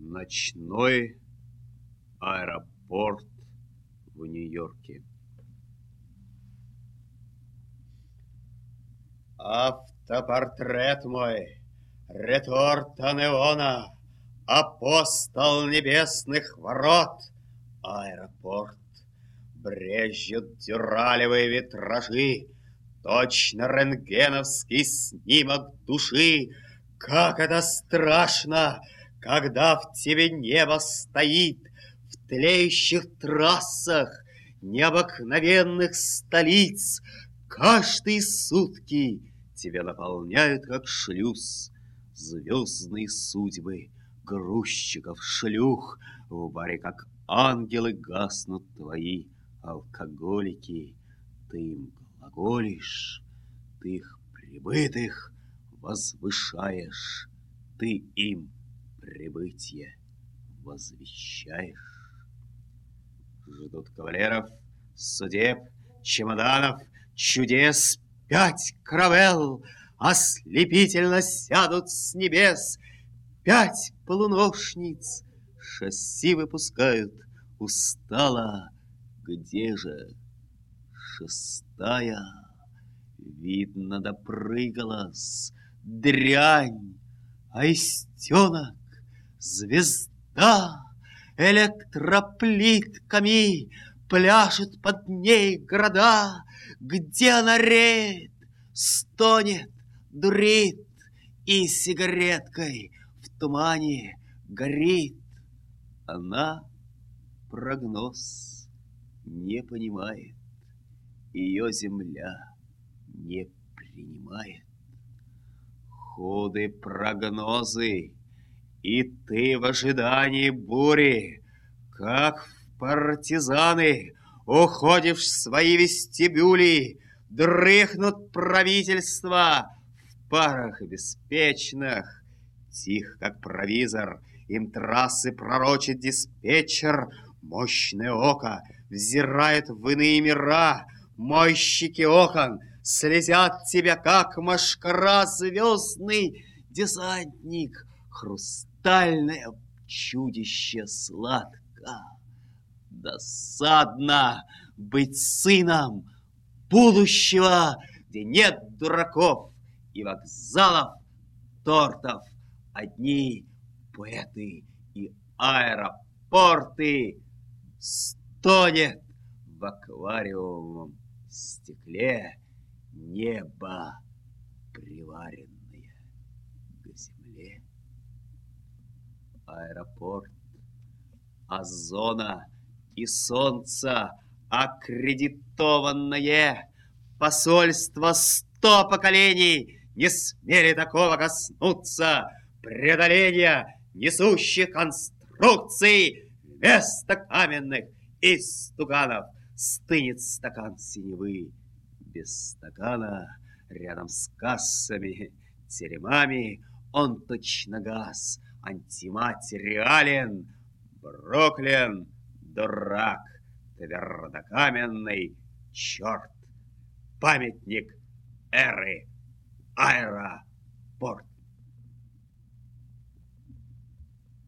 Ночной аэропорт в Нью-Йорке. Автопортрет мой, реторта неона, Апостол небесных ворот, аэропорт. Брежет дюралевые витражи, Точно рентгеновский снимок души. Как это страшно, когда в тебе небо стоит, В тлеющих трассах необыкновенных столиц. Каждые сутки тебя наполняют, как шлюз, Звездные судьбы грузчиков, шлюх. В баре, как ангелы, гаснут твои алкоголики. Ты им глаголишь, ты их прибытых возвышаешь, ты им прибытие возвещаешь. Ждут кавалеров, судеб, чемоданов, чудес, пять каравелл, ослепительно сядут с небес, пять полуношниц, шасси выпускают устало, где же шестая? Видно, допрыгалась дрянь, а истенок звезда электроплитками пляшет под ней города, где она реет, стонет, дурит и сигареткой в тумане горит. Она прогноз не понимает, ее земля не принимает. Худы прогнозы, и ты в ожидании бури, как в партизаны, уходишь в свои вестибюли, дрыхнут правительства в парах беспечных, тих, как провизор, им трассы пророчит диспетчер, мощное око взирает в иные мира, мойщики окон слезят тебя, как машкара звездный десантник, хрустальное чудище сладко. Досадно быть сыном будущего, где нет дураков и вокзалов, тортов, одни поэты и аэропорты стонет в аквариумом стекле небо приваренное к земле. Аэропорт, озона и солнца аккредитованное. Посольство сто поколений не смели такого коснуться. Преодоления несущих конструкций вместо каменных истуканов. Стынет стакан синевы. Без стакана. Рядом с кассами, теремами он точно газ, антиматериален, Броклин, дурак, твердокаменный черт, памятник эры аэропорт.